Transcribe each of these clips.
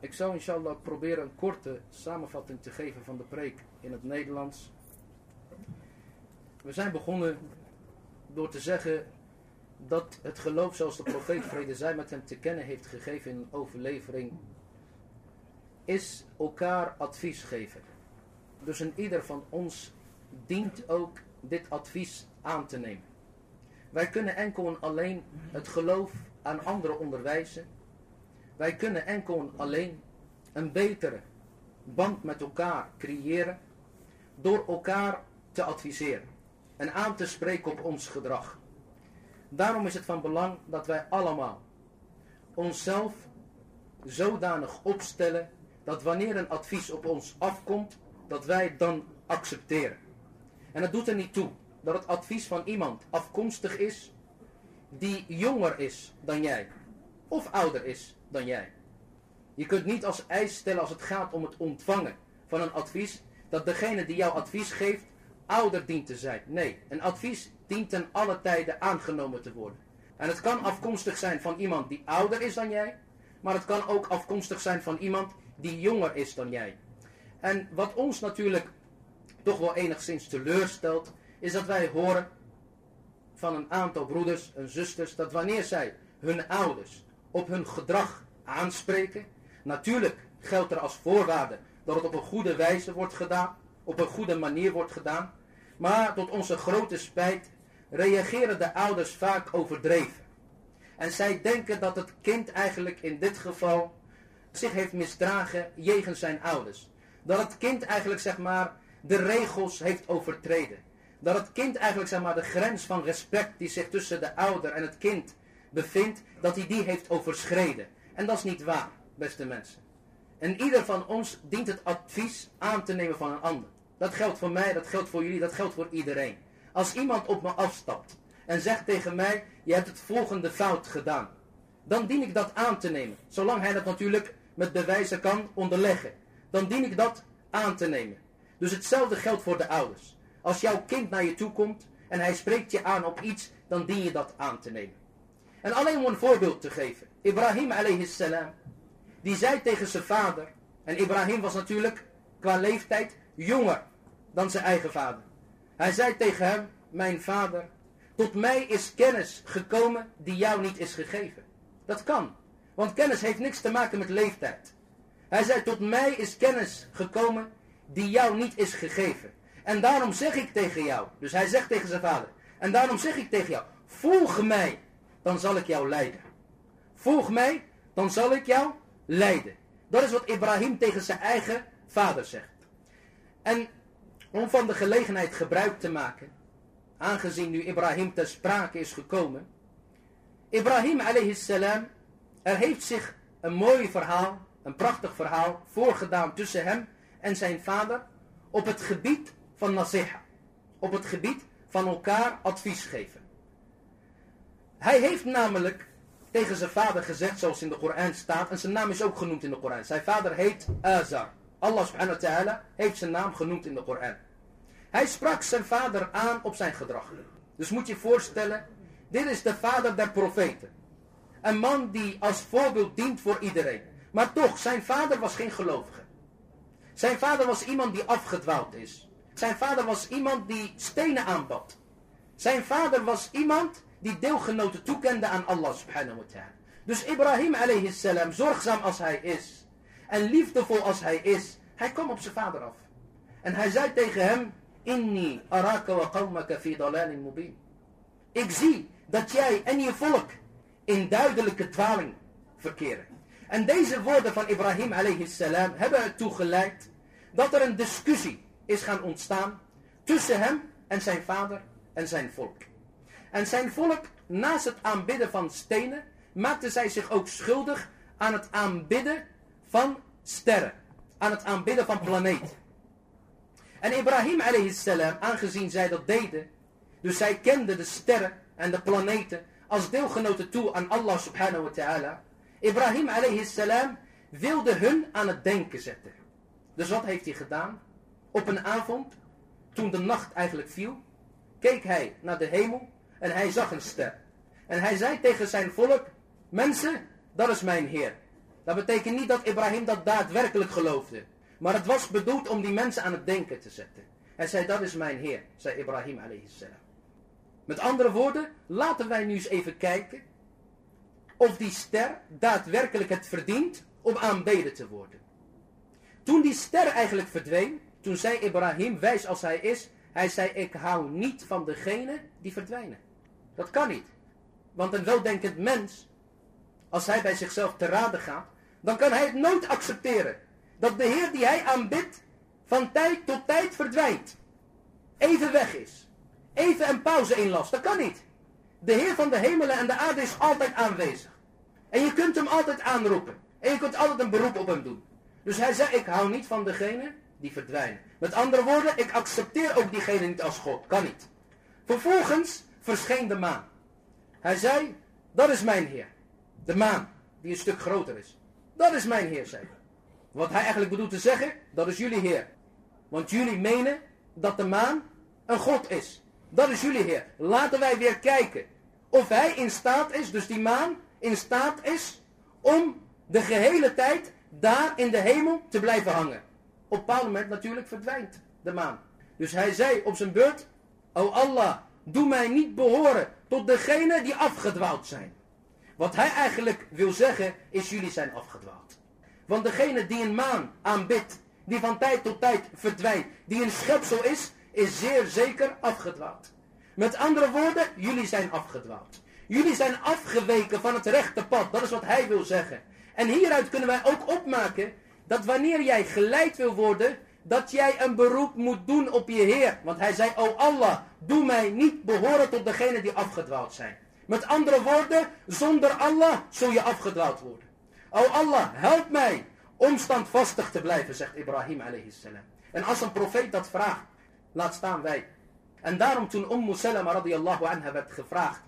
Ik zou inshallah proberen een korte samenvatting te geven van de preek in het Nederlands. We zijn begonnen door te zeggen dat het geloof zoals de profeet vrede zij met hem te kennen heeft gegeven in een overlevering, is elkaar advies geven. Dus een ieder van ons dient ook dit advies aan te nemen. Wij kunnen enkel en alleen het geloof aan anderen onderwijzen. Wij kunnen enkel en alleen een betere band met elkaar creëren door elkaar te adviseren en aan te spreken op ons gedrag. Daarom is het van belang dat wij allemaal onszelf zodanig opstellen dat wanneer een advies op ons afkomt, dat wij het dan accepteren. En het doet er niet toe dat het advies van iemand afkomstig is die jonger is dan jij of ouder is dan jij. Je kunt niet als eis stellen als het gaat om het ontvangen van een advies dat degene die jouw advies geeft ouder dient te zijn. Nee, een advies dient ten alle tijden aangenomen te worden. En het kan afkomstig zijn van iemand die ouder is dan jij, maar het kan ook afkomstig zijn van iemand die jonger is dan jij. En wat ons natuurlijk toch wel enigszins teleurstelt, is dat wij horen van een aantal broeders en zusters dat wanneer zij hun ouders op hun gedrag aanspreken, natuurlijk geldt er als voorwaarde dat het op een goede wijze wordt gedaan, op een goede manier wordt gedaan, maar tot onze grote spijt reageren de ouders vaak overdreven. En zij denken dat het kind eigenlijk in dit geval zich heeft misdragen jegens zijn ouders. Dat het kind eigenlijk zeg maar de regels heeft overtreden. Dat het kind eigenlijk zeg maar de grens van respect die zich tussen de ouder en het kind bevindt, dat hij die heeft overschreden. En dat is niet waar, beste mensen. En ieder van ons dient het advies aan te nemen van een ander. Dat geldt voor mij, dat geldt voor jullie, dat geldt voor iedereen. Als iemand op me afstapt en zegt tegen mij, je hebt het volgende fout gedaan. Dan dien ik dat aan te nemen. Zolang hij dat natuurlijk met bewijzen kan onderleggen. Dan dien ik dat aan te nemen. Dus hetzelfde geldt voor de ouders. Als jouw kind naar je toe komt en hij spreekt je aan op iets, dan dien je dat aan te nemen. En alleen om een voorbeeld te geven. Ibrahim alayhi salam, die zei tegen zijn vader, en Ibrahim was natuurlijk qua leeftijd jonger dan zijn eigen vader. Hij zei tegen hem, mijn vader, tot mij is kennis gekomen die jou niet is gegeven. Dat kan, want kennis heeft niks te maken met leeftijd. Hij zei, tot mij is kennis gekomen die jou niet is gegeven. En daarom zeg ik tegen jou, dus hij zegt tegen zijn vader, en daarom zeg ik tegen jou, volg mij, dan zal ik jou leiden. Volg mij, dan zal ik jou leiden. Dat is wat Ibrahim tegen zijn eigen vader zegt. En om van de gelegenheid gebruik te maken, aangezien nu Ibrahim ter sprake is gekomen. Ibrahim salam, er heeft zich een mooi verhaal, een prachtig verhaal voorgedaan tussen hem en zijn vader op het gebied van nasiha. Op het gebied van elkaar advies geven. Hij heeft namelijk tegen zijn vader gezegd, zoals in de Koran staat, en zijn naam is ook genoemd in de Koran. Zijn vader heet Azar. Allah subhanahu wa ta'ala heeft zijn naam genoemd in de Koran. Hij sprak zijn vader aan op zijn gedrag. Dus moet je je voorstellen, dit is de vader der profeten. Een man die als voorbeeld dient voor iedereen. Maar toch, zijn vader was geen gelovige. Zijn vader was iemand die afgedwaald is. Zijn vader was iemand die stenen aanbad. Zijn vader was iemand die deelgenoten toekende aan Allah subhanahu wa ta'ala. Dus Ibrahim alayhi salam, zorgzaam als hij is en liefdevol als hij is, hij kwam op zijn vader af. En hij zei tegen hem, Inni araka wa qawmaka fi dalalin mubin. Ik zie dat jij en je volk in duidelijke dwaling verkeren. En deze woorden van Ibrahim alayhi salam hebben ertoe geleid dat er een discussie is gaan ontstaan tussen hem en zijn vader en zijn volk. En zijn volk, naast het aanbidden van stenen, maakte zij zich ook schuldig aan het aanbidden van sterren. Aan het aanbidden van planeten. En Ibrahim salam, aangezien zij dat deden, dus zij kenden de sterren en de planeten als deelgenoten toe aan Allah subhanahu wa ta'ala. Ibrahim salam wilde hun aan het denken zetten. Dus wat heeft hij gedaan? Op een avond, toen de nacht eigenlijk viel, keek hij naar de hemel en hij zag een ster. En hij zei tegen zijn volk, mensen, dat is mijn Heer. Dat betekent niet dat Ibrahim dat daadwerkelijk geloofde. Maar het was bedoeld om die mensen aan het denken te zetten. Hij zei, dat is mijn Heer, zei Ibrahim a.s. Met andere woorden, laten wij nu eens even kijken of die ster daadwerkelijk het verdient om aanbeden te worden. Toen die ster eigenlijk verdween, toen zei Ibrahim, wijs als hij is, hij zei, ik hou niet van degene die verdwijnen. Dat kan niet. Want een weldenkend mens, als hij bij zichzelf te raden gaat, dan kan hij het nooit accepteren. Dat de Heer die hij aanbidt, van tijd tot tijd verdwijnt. Even weg is. Even een pauze inlast. Dat kan niet. De Heer van de hemelen en de aarde is altijd aanwezig. En je kunt hem altijd aanroepen. En je kunt altijd een beroep op hem doen. Dus hij zei, ik hou niet van degene die verdwijnen. Met andere woorden, ik accepteer ook diegene niet als God. Kan niet. Vervolgens verscheen de maan. Hij zei, dat is mijn Heer. De maan, die een stuk groter is. Dat is mijn Heer, zei. Wat hij eigenlijk bedoelt te zeggen, dat is jullie Heer. Want jullie menen dat de maan een God is. Dat is jullie Heer. Laten wij weer kijken of hij in staat is, dus die maan in staat is, om de gehele tijd daar in de hemel te blijven hangen. Op een bepaald moment natuurlijk verdwijnt de maan. Dus hij zei op zijn beurt, O Allah, doe mij niet behoren tot degene die afgedwaald zijn. Wat hij eigenlijk wil zeggen is jullie zijn afgedwaald. Want degene die een maan aanbidt, die van tijd tot tijd verdwijnt, die een schepsel is, is zeer zeker afgedwaald. Met andere woorden, jullie zijn afgedwaald. Jullie zijn afgeweken van het rechte pad. Dat is wat hij wil zeggen. En hieruit kunnen wij ook opmaken dat wanneer jij geleid wil worden, dat jij een beroep moet doen op je Heer. Want hij zei, O Allah, doe mij niet behoren tot degenen die afgedwaald zijn. Met andere woorden, zonder Allah zul je afgedwaald worden. O Allah, help mij om standvastig te blijven, zegt Ibrahim a.s. En als een profeet dat vraagt, laat staan wij. En daarom toen Ummu Salama radiyallahu anha werd gevraagd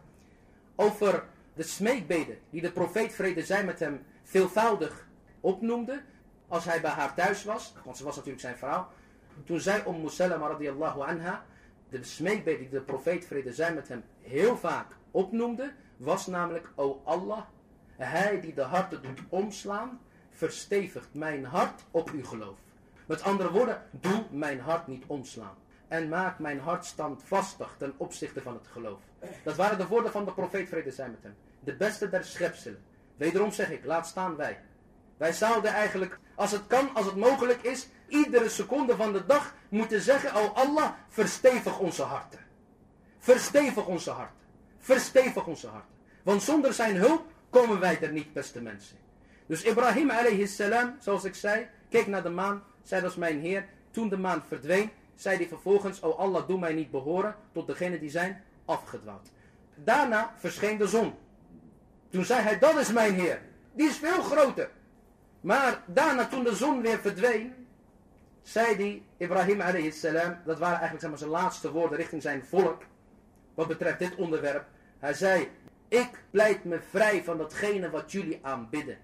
over de smeekbeden die de profeet vrede zij met hem veelvoudig opnoemde als hij bij haar thuis was, want ze was natuurlijk zijn vrouw. Toen zei Ummu Salama radiyallahu anha, de smeekbeden die de profeet vrede zij met hem heel vaak opnoemde, was namelijk, O Allah, hij die de harten doet omslaan, verstevigt mijn hart op uw geloof. Met andere woorden, doe mijn hart niet omslaan. En maak mijn hart standvastig ten opzichte van het geloof. Dat waren de woorden van de profeet vrede zij met hem. De beste der schepselen. Wederom zeg ik, laat staan wij. Wij zouden eigenlijk, als het kan, als het mogelijk is, iedere seconde van de dag moeten zeggen, oh Allah, verstevig onze harten. Verstevig onze harten. Verstevig onze harten. Want zonder zijn hulp komen wij er niet, beste mensen. Dus Ibrahim alayhi salam, zoals ik zei, keek naar de maan, zei dat mijn Heer. Toen de maan verdween, zei hij vervolgens, oh Allah, doe mij niet behoren tot degenen die zijn afgedwaald. Daarna verscheen de zon. Toen zei hij, dat is mijn Heer. Die is veel groter. Maar daarna toen de zon weer verdween, zei hij, Ibrahim alayhi salam, dat waren eigenlijk zeg maar, zijn laatste woorden richting zijn volk, wat betreft dit onderwerp. Hij zei, ik pleit me vrij van datgene wat jullie aanbidden.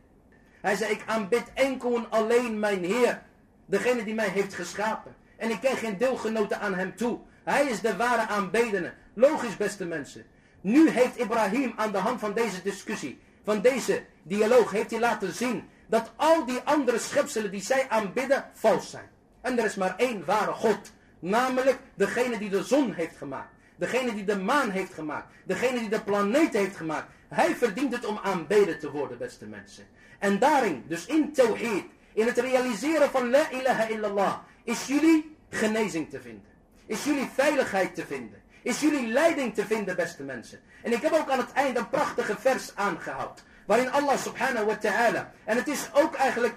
Hij zei, ik aanbid enkel en alleen mijn Heer, degene die mij heeft geschapen. En ik ken geen deelgenoten aan hem toe. Hij is de ware aanbedene. Logisch, beste mensen. Nu heeft Ibrahim aan de hand van deze discussie, van deze dialoog, heeft hij laten zien dat al die andere schepselen die zij aanbidden, vals zijn. En er is maar één ware God. Namelijk degene die de zon heeft gemaakt. Degene die de maan heeft gemaakt. Degene die de planeten heeft gemaakt. Hij verdient het om aanbeden te worden, beste mensen. En daarin, dus in Tawhid, in het realiseren van La ilaha illallah, is jullie genezing te vinden. Is jullie veiligheid te vinden. Is jullie leiding te vinden, beste mensen. En ik heb ook aan het eind een prachtige vers aangehaald. Waarin Allah subhanahu wa ta'ala. En het is ook eigenlijk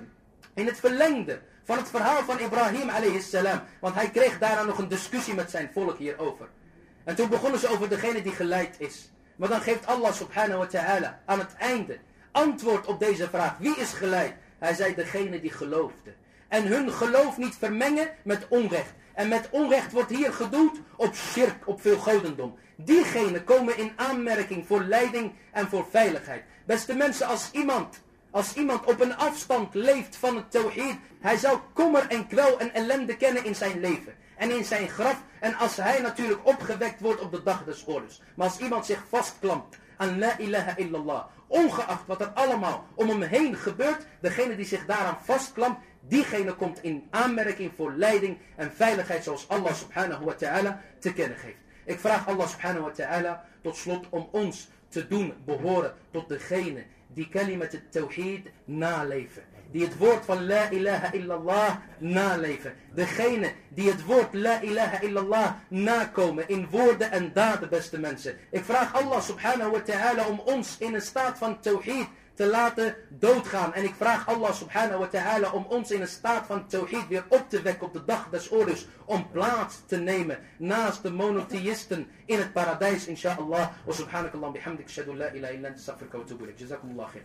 in het verlengde van het verhaal van Ibrahim alayhi salam. Want hij kreeg daarna nog een discussie met zijn volk hierover. En toen begonnen ze over degene die geleid is. Maar dan geeft Allah subhanahu wa ta'ala aan het einde antwoord op deze vraag. Wie is geleid? Hij zei degene die geloofde. En hun geloof niet vermengen met onrecht. En met onrecht wordt hier gedoeld op shirk, op veel godendom. Diegenen komen in aanmerking voor leiding en voor veiligheid. Beste mensen, als iemand, als iemand op een afstand leeft van het tawhid, hij zal kommer en kwel en ellende kennen in zijn leven. En in zijn graf. En als hij natuurlijk opgewekt wordt op de dag des oorlogs. Maar als iemand zich vastklampt aan la ilaha illallah. ongeacht wat er allemaal om hem heen gebeurt, degene die zich daaraan vastklampt, diegene komt in aanmerking voor leiding en veiligheid zoals Allah subhanahu wa ta'ala te kennen geeft. Ik vraag Allah subhanahu wa ta'ala tot slot om ons te doen behoren tot degene die kalimat het tawhid naleven. Die het woord van la ilaha illallah naleven. Degene die het woord la ilaha illallah nakomen in woorden en daden beste mensen. Ik vraag Allah subhanahu wa ta'ala om ons in een staat van tawhid te laten doodgaan. En ik vraag Allah subhanahu wa ta'ala om ons in een staat van tawhid weer op te wekken op de dag des oordeels. Om plaats te nemen naast de monotheïsten in het paradijs, inshallah. Wa subhanakallah bihamdik shadu la ilaha illa wa atubu. Jazakumullah khair.